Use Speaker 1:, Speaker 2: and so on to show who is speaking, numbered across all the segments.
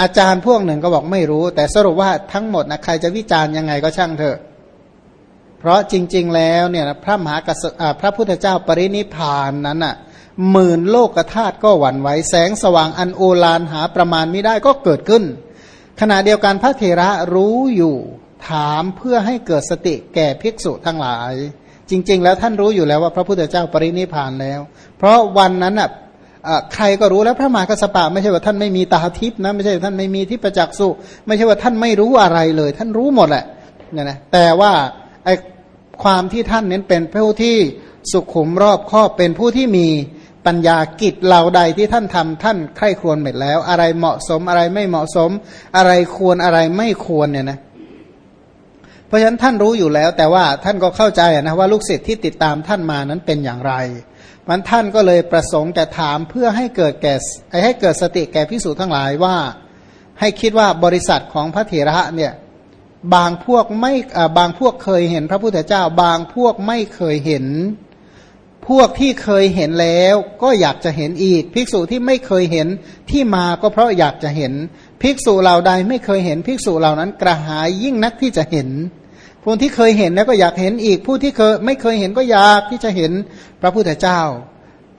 Speaker 1: อาจารย์พวกหนึ่งก็บอกไม่รู้ แต่สรุปว่าทั้งหมดนะใครจะวิจารณ์ยังไงก็ช่างเถอะ เพราะจริง ๆ แล้วเนี่ยพระมหากษัตริย์พระพุทธเจ้าปรินิพานนั้นอะหมื่นโลกธาตุก็หวั่นไหวแสงสว่างอันโอฬารหาประมาณไม่ได้ก็เกิดขึ้น ขณะเดียวกันพระเถระรู้อยู่ถามเพื่อให้เกิดสติแก่ภิกษุทั้งหลาย จริง ๆ แล้วท่านรู้อยู่แล้วว่าพระพุทธเจ้าปรินิพานแล้ว เพราะวันนั้นอะ ใครก็รู้แล้วพระมหากระสปะ ไม่ใช่ว่าท่านไม่มีตาทิพนะไม่ใช่ท่านไม่มีที่ประจักษ์สุไม่ใช่ว่าท่านไม่รู้อะไรเลย ท่านรู้หมดแหละเนี่ยนะแต่ว่าไอความที่ท่านเน้นเป็นผู้ที่สุขุมรอบครอบเป็นผู้ที่มีปัญญากิจเหล่าใดที่ท่านทำท่านใคร่ครวญหมดแล้ว อะไรเหมาะสมอะไรไม่เหมาะสม อะไรควรอะไรไม่ควรเนี่ยนะเพราะฉะนั้นท่านรู้อยู่แล้ว แต่ว่าท่านก็เข้าใจนะว่าลูกศิษย์ที่ติดตามท่านมานั้นเป็นอย่างไร มันท่านก็เลยประสงค์จะถามเพื่อให้เกิดแก่ให้เกิดสติแก่พิสูจน์ทั้งหลายว่า ให้คิดว่าบริษัทของพระเถระเนี่ยบางพวกไม่บางพวกเคยเห็นพระพุทธเจ้า บางพวกไม่เคยเห็น พวกที่เคยเห็นแล้วก็อยากจะเห็นอีก ภิกษุที่ไม่เคยเห็นที่มาก็เพราะอยากจะเห็น ภิกษุเหล่าใดไม่เคยเห็น ภิกษุเหล่านั้นกระหายยิ่งนักที่จะเห็น ผู้ที่เคยเห็นแล้วก็อยากเห็นอีก ผู้ที่เคยไม่เคยเห็นก็อยากที่จะเห็นพระพุทธเจ้า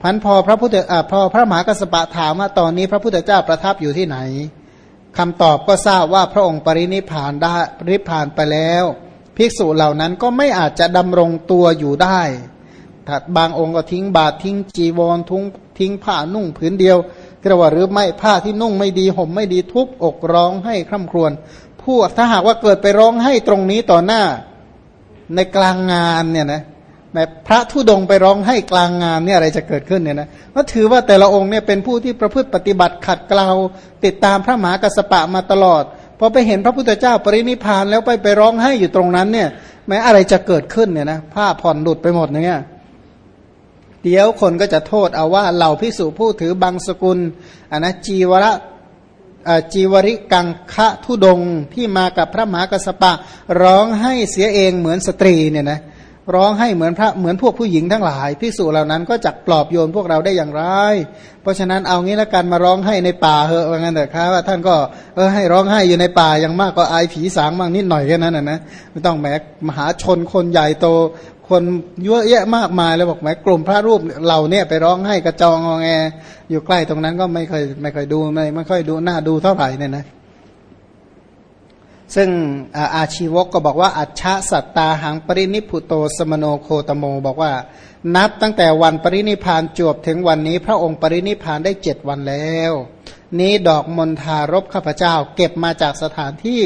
Speaker 1: พันพอพระพุทธพอพระมหากัสปะถามว่าตอนนี้พระพุทธเจ้าประทับอยู่ที่ไหนคำตอบก็ทราบว่าพระองค์ปรินิพานได้ปริพานไปแล้ว ภิกษุเหล่านั้นก็ไม่อาจจะดำรงตัวอยู่ได้ถัดบางองค์ก็ทิ้งบาททิ้งจีวรทุงทิ้งผ้านุ่งผืนเดียวกระว่าหรือไม่ผ้าที่นุ่งไม่ดีห่มไม่ดีทุบอกร้องให้คร่ำครวญ ผู้ถ้าหากว่าเกิดไปร้องให้ตรงนี้ต่อหน้าในกลางงานเนี่ยนะแม้พระทุดงไปร้องให้กลางงานเนี่ยอะไรจะเกิดขึ้นเนี่ยนะก็ถือว่าแต่ละองค์เนี่ยเป็นผู้ที่ประพฤติปฏิบัติขัดเกลาติดตามพระมหากัสปะมาตลอดพอไปเห็นพระพุทธเจ้าปรินิพานแล้วไปไปร้องให้อยู่ตรงนั้นเนี่ยแม้อะไรจะเกิดขึ้นเนี่ยนะผ้าผ่อนหลุดไปหมดเนี่ยเดี๋ยวคนก็จะโทษเอาว่าเหล่าพิสุผู้ถือบางสกุลอันนะจีวระ จีวริกังคะทุดงที่มากับพระมหากระสปะ ร้องให้เสียเองเหมือนสตรีเนี่ยนะร้องให้เหมือนพระเหมือนพวกผู้หญิงทั้งหลายพิสูจเหล่านั้นก็จักปลอบโยนพวกเราได้อย่างไร เพราะฉะนั้นเอางี้ละกันมาร้องให้ในป่าเหอะว่างั้นเถอะครับว่าท่านก็เออให้ร้องให้อยู่ในป่าอย่างมากก็อายผีสางบ้างนิดหน่อยแค่นั้นนะนะไม่ต้องแม้มหาชนคนใหญ่โต คนเยอะแยะมากมายแล้วบอกแม้กลุ่มพระรูปเราเนี่ยไปร้องให้กระจองงอแงอยู่ใกล้ตรงนั้นก็ไม่เคยไม่เคยดูไม่ไม่ค่อยดูหน้าดูเท่าไหร่เนี่ยนะซึ่งอาชีวกก็บอกว่า อัจฉสัตตาหังปรินิพุโตสมโนโคตโม บอกว่า นับตั้งแต่วันปรินิพานจวบถึงวันนี้ พระองค์ปรินิพานได้เจ็ดวันแล้ว นี้ดอกมณฑารบข้าพเจ้า เก็บมาจากสถานที่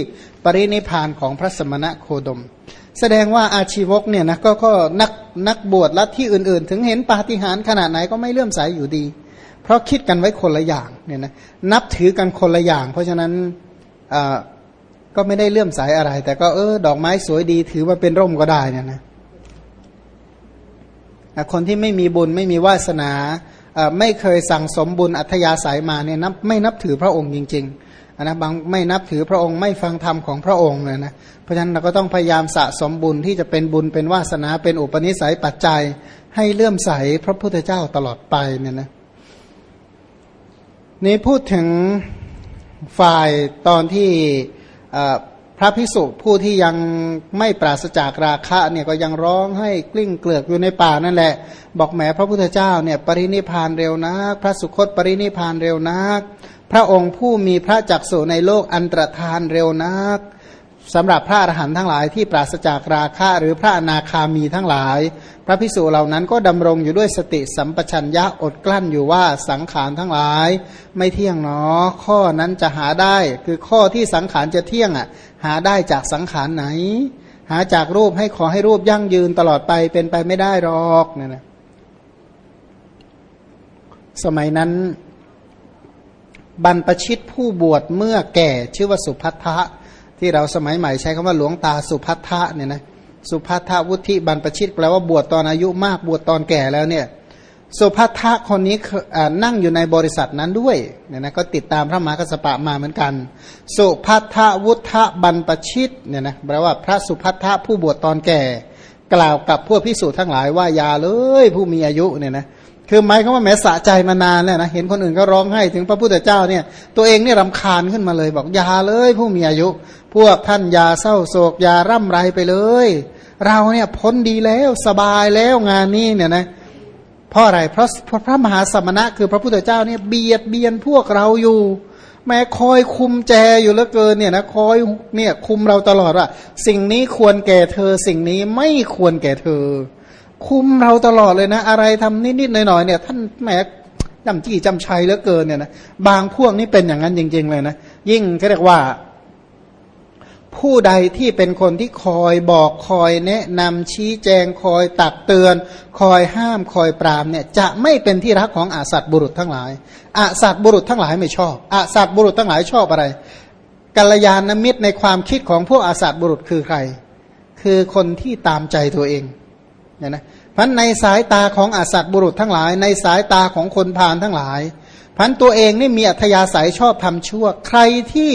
Speaker 1: ปรินิพานของพระสมณะโคดม แสดงว่าอาชีวกเนี่ยนะก็ก็นักนักบวชและที่อื่น ๆ ถึงเห็นปาฏิหาริย์ขนาดไหนก็ไม่เลื่อมใสยอยู่ดี เพราะคิดกันไว้คนละอย่างเนี่ยนะนับถือกันคนละอย่าง เพราะฉะนั้นก็ไม่ได้เลื่อมใสอะไร แต่ก็เออดอกไม้สวยดีถือว่าเป็นร่มก็ได้นี่ยนะคนที่ไม่มีบุญไม่มีวาสนา ไม่เคยสั่งสมบุญอัธยาศัยมาเนี่ยนับไม่นับถือพระองค์จริงๆนะบางไม่นับถือพระองค์ไม่ฟังธรรมของพระองค์เลยนะเพราะฉะนั้นเราก็ต้องพยายามสะสมบุญที่จะเป็นบุญเป็นวาสนาเป็นอุปนิสัยปัจจัย ให้เลื่อมใสพระพุทธเจ้าตลอดไปเนี่ยนะนี่พูดถึงฝ่ายตอนที่ พระพิสุผู้ที่ยังไม่ปราศจากราคะเนี่ยก็ยังร้องให้กลิ้งเกลือกอยู่ในป่านั่นแหละ บอกแหมพระพุทธเจ้าเนี่ยปรินิพานเร็วนัก พระสุคตปรินิพานเร็วนัก พระองค์ผู้มีพระจักสุในโลกอันตรธานเร็วนัก สำหรับพระอรหันต์ทั้งหลายที่ปราศจากราคะหรือพระอนาคามีทั้งหลาย พระพิสุเหล่านั้นก็ดำรงอยู่ด้วยสติสัมปชัญญะอดกลั้นอยู่ว่าสังขารทั้งหลาย ไม่เที่ยงเนาะข้อนั้นจะหาได้คือข้อที่สังขารจะเที่ยงอะ หาได้จากสังขารไหน หาจากรูปให้ขอให้รูปยั่งยืนตลอดไปเป็นไปไม่ได้หรอกเนี่ยนะสมัยนั้นบรรพชิตผู้บวชเมื่อแก่ชื่อว่าสุพัทธะ ที่เราสมัยใหม่ใช้คำว่าหลวงตาสุพัทธะเนี่ยนะสุพัทธวุฒิบรรพชิตแปลว่าบวชตอนอายุมากบวชตอนแก่แล้วเนี่ยสุพัทธะคนนี้นั่งอยู่ในบริษัทนั้นด้วยเนี่ยนะก็ติดตามพระมหากัสปะมาเหมือนกัน สุพัทธวุฒบรรพชิตเนี่ยนะแปลว่าพระสุพัทธะผู้บวชตอนแก่ กล่าวกับพวกพิสูจน์ทั้งหลายว่าอย่าเลยผู้มีอายุเนี่ยนะ คือหมายควาว่าแม้สะใจมานานแล้วนะเห็นคนอื่นก็ร้องให้ถึงพระพุทธเจ้าเนี่ย ตัวเองเนี่ยรำคาญขึ้นมาเลยบอกอย่าเลยผู้มีอายุ พวกท่านอย่าเศร้าโศกอย่าร่ำไรไปเลย เราเนี่ยพ้นดีแล้วสบายแล้วงานนี้เนี่ยนะเพราะอะไรเพราะพระมหาสมณะคือพระพุทธเจ้าเนี่ยเบียดเบียนพวกเราอยู่ แม้คอยคุมแจอยู่เหลือเกินเนี่ยนะคอยเนี่ยคุมเราตลอดว่าสิ่งนี้ควรแก่เธอสิ่งนี้ไม่ควรแก่เธอ คุมเราตลอดเลยนะ อะไรทำนิดๆหน่อยๆเนี่ย ท่านแหมจำจี้จำชัยเหลือเกินเนี่ยนะบางพวกนี่เป็นอย่างนั้นจริง ๆ เลยนะ ยิ่งเขาเรียกว่า ผู้ใดที่เป็นคนที่คอยบอกคอยแนะนำชี้แจงคอยตักเตือน คอยห้ามคอยปรามเนี่ย จะไม่เป็นที่รักของอาสัตบุรุษทั้งหลายอาสัตบุรุษทั้งหลายไม่ชอบอาสัตบุรุษทั้งหลายชอบอะไรกัลยาณมิตรในความคิดของพวกอาสัตบุรุษคือใคร คือคนที่ตามใจตัวเองเนี่ยนะ พันในสายตาของอาสัตบุรุษทั้งหลาย ในสายตาของคนพาลทั้งหลาย พันตัวเองนี่มีอัธยาศัยชอบทำชั่ว ใครที่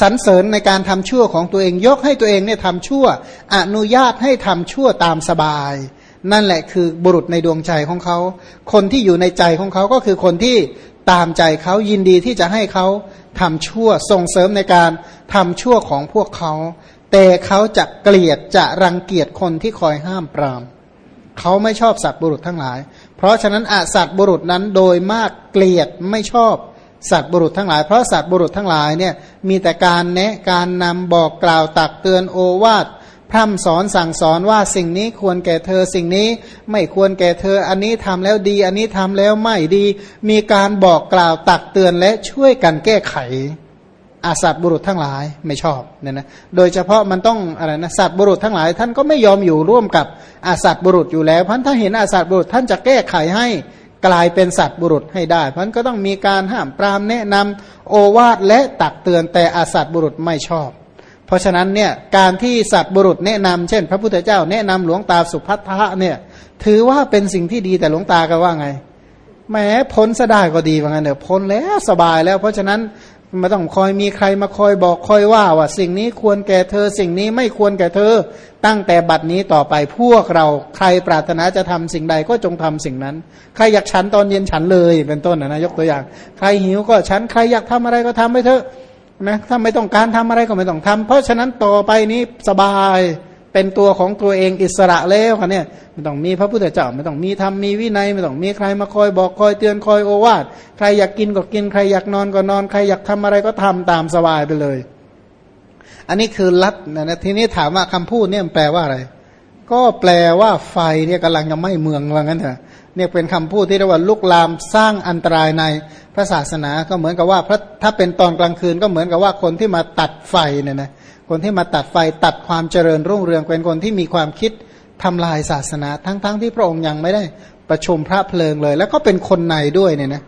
Speaker 1: สรรเสริญในการทำชั่วของตัวเองยกให้ตัวเองเนี่ยทำชั่ว อนุญาตให้ทำชั่วตามสบาย นั่นแหละคือบุรุษในดวงใจของเขา คนที่อยู่ในใจของเขาก็คือคนที่ตามใจเขายินดีที่จะให้เขาทำชั่วส่งเสริมในการทำชั่วของพวกเขา แต่เขาจะเกลียดจะรังเกียจคนที่คอยห้ามปราม เขาไม่ชอบสัตว์บุรุษทั้งหลาย เพราะฉะนั้นอสัตว์บุรุษนั้นโดยมากเกลียดไม่ชอบสัตว์บุรุษทั้งหลาย เพราะสัตว์บุรุษทั้งหลายเนี่ยมีแต่การแนะการนำบอกกล่าวตักเตือนโอวาทพร่ำสอนสั่งสอนว่าสิ่งนี้ควรแก่เธอสิ่งนี้ไม่ควรแก่เธออันนี้ทำแล้วดี อันนี้ทำแล้วไม่ดี มีการบอกกล่าวตักเตือนและช่วยกันแก้ไข อาสัตบุรุษทั้งหลายไม่ชอบเนี่ยนะ โดยเฉพาะมันต้องอะไรนะสัตว์บุรุษทั้งหลาย ท่านก็ไม่ยอมอยู่ร่วมกับอาสัตบุรุษอยู่แล้วพันถ้าเห็นอาสัตบุรุษท่านจะแก้ไขให้กลายเป็นสัตว์บุรุษให้ได้พันก็ต้องมีการห้ามปรามแนะนำโอวาทและตักเตือนแต่อาสัตบุรุษไม่ชอบ เพราะฉะนั้นเนี่ยการที่สัตว์บุรุษแนะนำเช่น พระพุทธเจ้าแนะนำหลวงตาสุพัทธะเนี่ยถือว่าเป็นสิ่งที่ดีแต่หลวงตาก็ว่าไงแม้พ้นซะได้ก็ดีว่างั้นเถอะพ้นแล้วสบายแล้ว เพราะฉะนั้น ไม่ต้องคอยมีใครมาคอยบอกคอยว่าว่าสิ่งนี้ควรแก่เธอ สิ่งนี้ไม่ควรแก่เธอ ตั้งแต่บัดนี้ต่อไปพวกเราใครปรารถนาจะทำสิ่งใดก็จงทำสิ่งนั้น ใครอยากฉันตอนเย็นฉันเลยเป็นต้นนะยกตัวอย่าง ใครหิวก็ฉันใครอยากทำอะไรก็ทำไปเถอะนะถ้าไม่ต้องการทำอะไรก็ไม่ต้องทำเพราะฉะนั้นต่อไปนี้สบาย เป็นตัวของตัวเองอิสระแล้วค่ะเนี่ยไม่ต้องมีพระพุทธเจ้าไม่ต้องมีธรรมมีวินัยไม่ต้องมีใครมาคอยบอกคอยเตือนคอยโอวาทใครอยากกินก็กินใครอยากนอนก็นอนใครอยากทำอะไรก็ทำตามสบายไปเลย อันนี้คือลัดนะทีนี้ถามว่าคำพูดเนี่ยแปลว่าอะไร ก็แปลว่าไฟเนี่ยกำลังจะไหม้เมืองว่างั้นเถอะเนี่ยเป็นคำพูดที่เรียกว่าลุกลามสร้างอันตรายในพระศาสนาก็เหมือนกับว่าถ้าเป็นตอนกลางคืนก็เหมือนกับว่าคนที่มาตัดไฟเนี่ยนะ คนที่มาตัดไฟตัดความเจริญรุ่งเรืองเป็นคนที่มีความคิดทำลายศาสนา ทั้งๆทที่พระองค์ยังไม่ได้ประชุมพระเพลิงเลย แล้วก็เป็นคนในด้วยเนี่ยนะ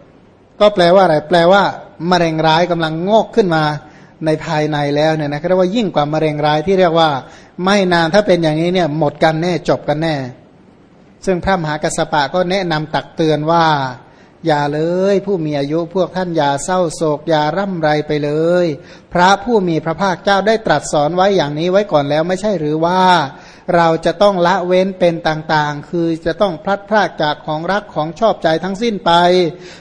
Speaker 1: ก็แปลว่าอะไรแปลว่ามะเร็งร้ายกำลังงอกขึ้นมาในภายในแล้วเนี่ยนะเรียกว่ายิ่งกว่ามะเร็งร้ายที่เรียกว่า ไม่นานถ้าเป็นอย่างนี้เนี่ยหมดกันแน่จบกันแน่ ซึ่งพระมหากัสสปะก็แนะนำตักเตือนว่า อย่าเลย ผู้มีอายุพวกท่านอย่าเศร้าโศกอย่าร่ำไรไปเลย พระผู้มีพระภาคเจ้าได้ตรัสสอนไว้อย่างนี้ไว้ก่อนแล้วไม่ใช่หรือว่า เราจะต้องละเว้นเป็นต่างๆ คือจะต้องพลัดพรากจากของรักของชอบใจทั้งสิ้นไป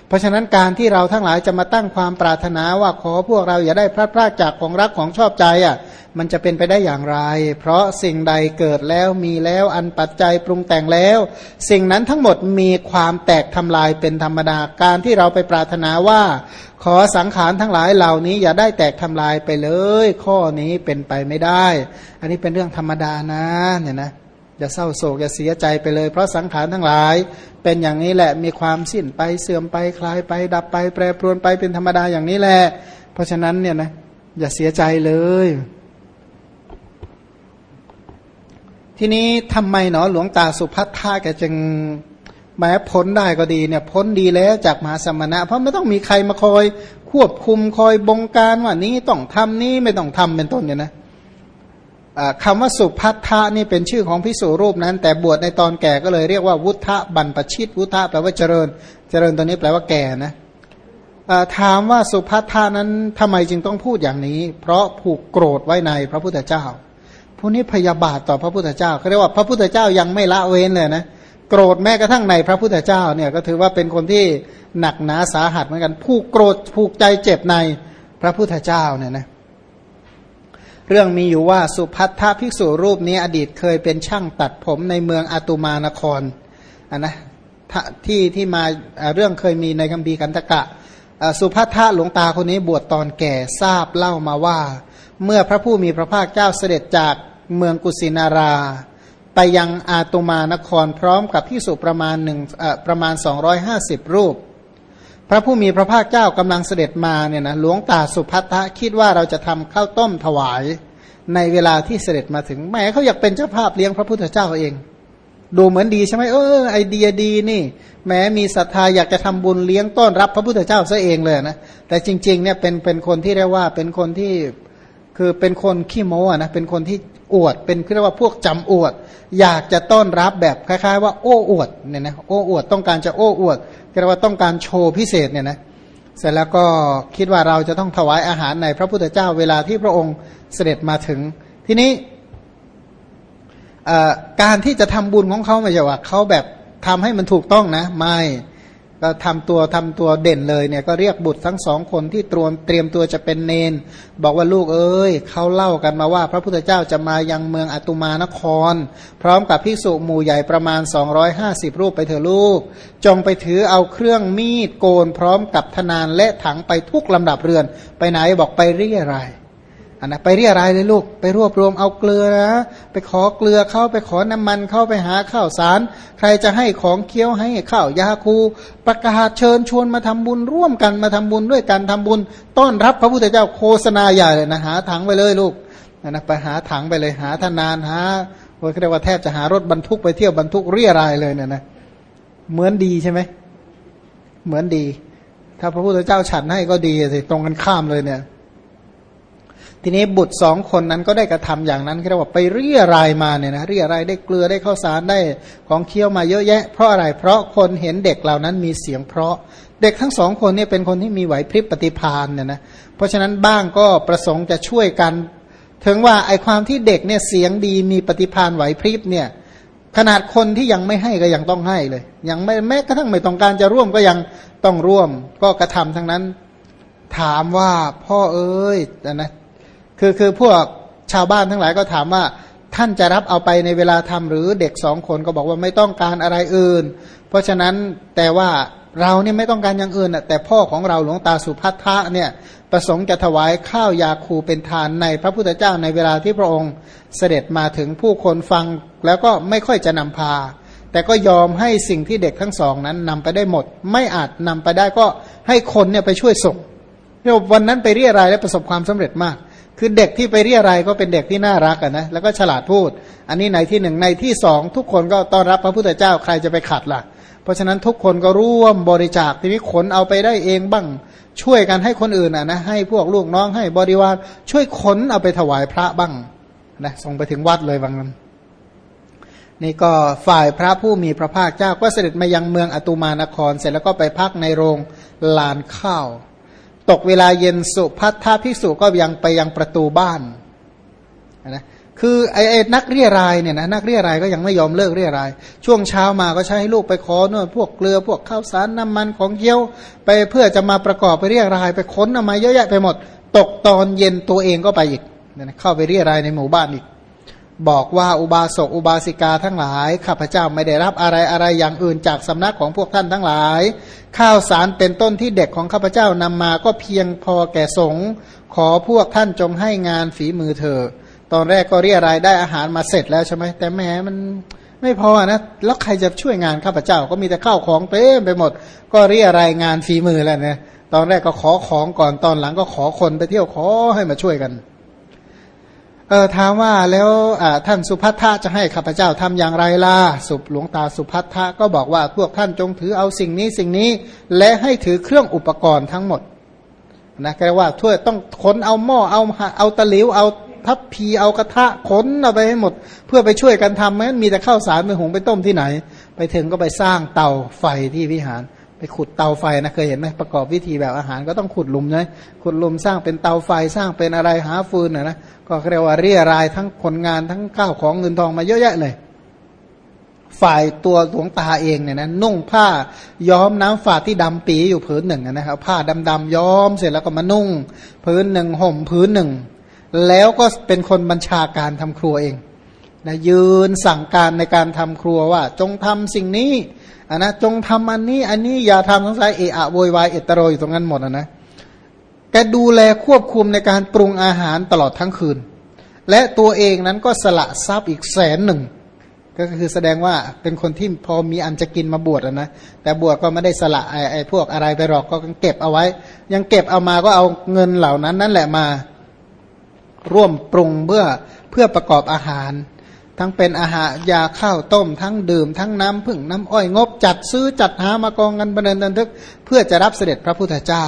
Speaker 1: เพราะฉะนั้นการที่เราทั้งหลายจะมาตั้งความปรารถนาว่าขอพวกเราอย่าได้พลัดพรากจากของรักของชอบใจอะ มันจะเป็นไปได้อย่างไร เพราะสิ่งใดเกิดแล้วมีแล้วอันปัจจัยปรุงแต่งแล้ว สิ่งนั้นทั้งหมดมีความแตกทำลายเป็นธรรมดา การที่เราไปปรารถนาว่า ขอสังขารทั้งหลายเหล่านี้อย่าได้แตกทำลายไปเลย ข้อนี้เป็นไปไม่ได้ อันนี้เป็นเรื่องธรรมดานะเนี่ยนะอย่าเศร้าโศกอย่าเสียใจไปเลย เพราะสังขารทั้งหลาย เป็นอย่างนี้แหละมีความสิ้นไปเสื่อมไปคลายไป ดับไป แปรปรวนไปเป็นธรรมดาอย่างนี้แหละ เพราะฉะนั้นเนี่ยนะอย่าเสียใจเลย ทีนี้ทำไมเนาะหลวงตาสุพัทธาแกจึง แม้พ้นได้ก็ดีเนี่ยพ้นดีแล้วจากมหาสมณะ เพราะไม่ต้องมีใครมาคอยควบคุมคอยบงการว่านี้ต้องทำนี้ไม่ต้องทำเป็นต้นเนี่ยนะคำว่าสุพัทธะนี่เป็นชื่อของพิสุรูปนั้น แต่บวชในตอนแก่ก็เลยเรียกว่าวุฒะบันปชิต วุฒะแปลว่าเจริญ เจริญตัวนี้แปลว่าแก่นะถามว่าสุพัทธานั้นทำไมจึงต้องพูดอย่างนี้ เพราะผูกโกรธไว้ในพระพุทธเจ้า ผู้นี้พยาบาทต่อพระพุทธเจ้าเขาเรียกว่าพระพุทธเจ้ายังไม่ละเว้นเลยนะ โกรธแม้กระทั่งในพระพุทธเจ้าเนี่ยก็ถือว่าเป็นคนที่หนักหนาสาหัสเหมือนกัน ผู้โกรธผูกใจเจ็บในพระพุทธเจ้าเนี่ยนะเรื่องมีอยู่ว่าสุพัทธภิกษุรูปนี้อดีตเคยเป็นช่างตัดผมในเมืองอาตุมานครอะนะที่ที่มาเรื่องเคยมีในคัมภีร์กันตกะ สุภัททะหลวงตาคนนี้บวชตอนแก่ทราบเล่ามาว่า เมื่อพระผู้มีพระภาคเจ้าเสด็จจากเมืองกุสินารา ไปยังอาตุมานครพร้อมกับพิสุประมาณหนึ่งประมาณ 250 รูป พระผู้มีพระภาคเจ้ากำลังเสด็จมาเนี่ยนะหลวงตาสุภัททะคิดว่าเราจะทำข้าวต้มถวายในเวลาที่เสด็จมาถึงแม้เขาอยากเป็นเจ้าภาพเลี้ยงพระพุทธเจ้าเอง ดูเหมือนดีใช่ไหมเออไอเดียดีนี่ แม้มีศรัทธาอยากจะทำบุญเลี้ยงต้อนรับพระพุทธเจ้าซะเองเลยนะแต่จริงๆเนี่ยเป็นเป็นคนที่เรียกว่าเป็นคนที่คือเป็นคนขี้โม้นะเป็นคนที่ อวด เป็นเรียกว่าพวกจำอวด อยากจะต้อนรับแบบคล้ายๆว่าโอ้อวดเนี่ยนะโอ้อวดต้องการจะโอ้อวดเรียกว่าต้องการโชว์พิเศษเนี่ยนะเสร็จแล้วก็คิดว่าเราจะต้องถวายอาหารในพระพุทธเจ้าเวลาที่พระองค์เสด็จมาถึง ทีนี้การที่จะทำบุญของเขาไม่ใช่ว่าเขาแบบทำให้มันถูกต้องนะ ไม่ ก็ทำตัวทำตัวเด่นเลยเนี่ยก็เรียกบุตรทั้งสองคนที่ตรวมเตรียมตัวจะเป็นเนน บอกว่าลูกเอ้ยเขาเล่ากันมาว่า พระพุทธเจ้าจะมายังเมืองอตุมานคร พร้อมกับพิสุหมู่ใหญ่ประมาณ 250 รูปไปเถอะลูก จงไปถือเอาเครื่องมีดโกนพร้อมกับธนานและถังไปทุกลำดับเรือน ไปไหนบอกไปเรียราย อันนะไปเรียรายเลยลูกไปรวบรวมเอาเกลือนะไปขอเกลือเข้าไปขอน้ำมันเข้าไปหาข้าวสาร ใครจะให้ของเคี้ยวให้ข้าวยาคู ประกาศเชิญชวนมาทำบุญร่วมกันมาทำบุญด้วยกันทำบุญ ต้อนรับพระพุทธเจ้าโฆษณาใหญ่เลยนะหาถังไปเลยลูกนะไปหาถังไปเลยหาทนานหาเรียกว่าแทบจะหารถบรรทุกไปเที่ยวบรรทุกเรียรายเลยเนี่ยนะเหมือนดีใช่ไหมเหมือนดี ถ้าพระพุทธเจ้าฉันให้ก็ดีสิตรงกันข้ามเลยเนี่ย ทีนี้บุตรสองคนนั้นก็ได้กระทำอย่างนั้นเรียกว่าไปเรียรายมาเนี่ยนะเรียรายได้เกลือได้ข้าวสารได้ของเคี้ยวมาเยอะแยะ เพราะอะไรเพราะคนเห็นเด็กเหล่านั้นมีเสียงเพราะเด็กทั้งสองคนเนี่ยเป็นคนที่มีไหวพริบปฏิพานเนี่ยนะเพราะฉะนั้นบ้างก็ประสงค์จะช่วยกัน ถึงว่าไอความที่เด็กเนี่ยเสียงดีมีปฏิพานไหวพริบเนี่ยขนาดคนที่ยังไม่ให้ก็ยังต้องให้เลย ยังไม่แม้กระทั่งไม่ต้องการจะร่วมก็ยังต้องร่วม ก็กระทำทั้งนั้น ถามว่าพ่อเอ้ยนะ คือคือพวกชาวบ้านทั้งหลายก็ถามว่าท่านจะรับเอาไปในเวลาทำหรือเด็กสองคนก็บอกว่าไม่ต้องการอะไรอื่น เพราะฉะนั้นแต่ว่าเราเนี่ยไม่ต้องการอย่างอื่นแต่พ่อของเราหลวงตาสุพัทธะเนี่ยประสงค์จะถวายข้าวยาคูเป็นทานในพระพุทธเจ้าในเวลาที่พระองค์เสด็จมาถึงผู้คนฟังแล้วก็ไม่ค่อยจะนำพา แต่ก็ยอมให้สิ่งที่เด็กทั้งสองนั้นนำไปได้หมด ไม่อาจนำไปได้ก็ให้คนเนี่ยไปช่วยส่งเรียวันนั้นไปเรียรายและประสบความสำเร็จมาก คือเด็กที่ไปเรียอะไรก็เป็นเด็กที่น่ารักอะนะแล้วก็ฉลาดพูด อันนี้ในที่หนึ่งในที่สองทุกคนก็ต้อนรับพระพุทธเจ้าใครจะไปขัดล่ะ เพราะฉะนั้นทุกคนก็ร่วมบริจาคทีนี้ขนเอาไปได้เองบ้างช่วยกันให้คนอื่นอะนะให้พวกลูกน้องให้บริวารช่วยขนเอาไปถวายพระบ้างนะส่งไปถึงวัดเลยบางนั้นนี่ก็ฝ่ายพระผู้มีพระภาคเจ้าก็เสด็จมายังเมืองอตุมานคร เสร็จแล้วก็ไปพักในโรงลานข้าว ตกเวลาเย็นสุพัทธาภิกษุก็ยังไปยังประตูบ้านนะคือไอ้นักเรียรายเนี่ยนะนักเรียรายก็ยังไม่ยอมเลิกเรียราย ช่วงเช้ามาก็ใช้ให้ลูกไปขอเนื่อพวกเกลือพวกข้าวสารน้ำมันของเยี่ยวไปเพื่อจะมาประกอบไปเรียราย ไปค้นเอามาเยอะแยะไปหมด ตกตอนเย็นตัวเองก็ไปอีกเข้าไปเรียรายในหมู่บ้านอีก บอกว่าอุบาสกอุบาสิกาทั้งหลายข้าพเจ้าไม่ได้รับอะไรอะไรอย่างอื่นจากสำนักของพวกท่านทั้งหลาย ข้าวสารเป็นต้นที่เด็กของข้าพเจ้านำมาก็เพียงพอแก่สงขอพวกท่านจงให้งานฝีมือเธอ ตอนแรกก็เรียรายได้อาหารมาเสร็จแล้วใช่ไหมแต่แม้มันไม่พอนะแล้วใครจะช่วยงานข้าพเจ้าก็มีแต่ข้าวของเต็มไปหมด ก็เรียรายงานฝีมือแล้วเนี่ยตอนแรกก็ขอของก่อนตอนหลังก็ขอคนไปเที่ยวขอให้มาช่วยกัน เออถามว่าแล้วท่านสุพัทธะจะให้ข้าพเจ้าทำอย่างไรล่ะสุหลวงตาสุพัทธะก็บอกว่าพวกท่านจงถือเอาสิ่งนี้สิ่งนี้ และให้ถือเครื่องอุปกรณ์ทั้งหมดนะแกว่าทั่วต้องขนเอาหม้อเอาเอาตะหลิวเอาทัพพีเอากระทะขนเอาไปให้หมด เพื่อไปช่วยกันทำแม้มีแต่ข้าวสารไปหุงไปต้มที่ไหน ไปถึงก็ไปสร้างเตาไฟที่วิหาร ไปขุดเตาไฟนะเคยเห็นไหมประกอบวิธีแบบอาหารก็ต้องขุดหลุมนะขุดหลุมสร้างเป็นเตาไฟสร้างเป็นอะไรหาฟืนนะนะก็เรียกว่าเรียรายทั้งคนงานทั้งข้าวของเงินทองมาเยอะแยะเลย ฝ่ายตัวหลวงตาเองเนี่ยนะนุ่งผ้าย้อมน้ำฝาดที่ดำปีอยู่ผืนหนึ่งนะครับ ผ้าดำๆย้อมเสร็จแล้วก็มานุ่งผืนหนึ่งห่มผืนหนึ่ง แล้วก็เป็นคนบัญชาการทำครัวเองนะยืนสั่งการในการทำครัวว่า จงทำสิ่งนี้ อันนะจงทำอันนี้ อันนี้อย่าทำทั้งสายเอะอะโวยวายเอตโรอยู่ตรงนั้นหมดนะนะแกดูแลควบคุมในการปรุงอาหารตลอดทั้งคืน และตัวเองนั้นก็สละทรัพย์อีกแสนหนึ่ง ก็คือแสดงว่าเป็นคนที่พอมีอันจะกินมาบวชนะ แต่บวชก็ไม่ได้สละไอ้ไอ้พวกอะไรไปหรอกก็เก็บเอาไว้ ยังเก็บเอามาก็เอาเงินเหล่านั้นนั่นแหละมา ร่วมปรุงเพื่อเพื่อประกอบอาหาร ทั้งเป็นอาหารยาข้าวต้ม ทั้งดื่มทั้งน้ำผึ่งน้ำอ้อยงบ จัดซื้อจัดหามากองกันบันเดินทึก เพื่อจะรับเสด็จพระพุทธเจ้า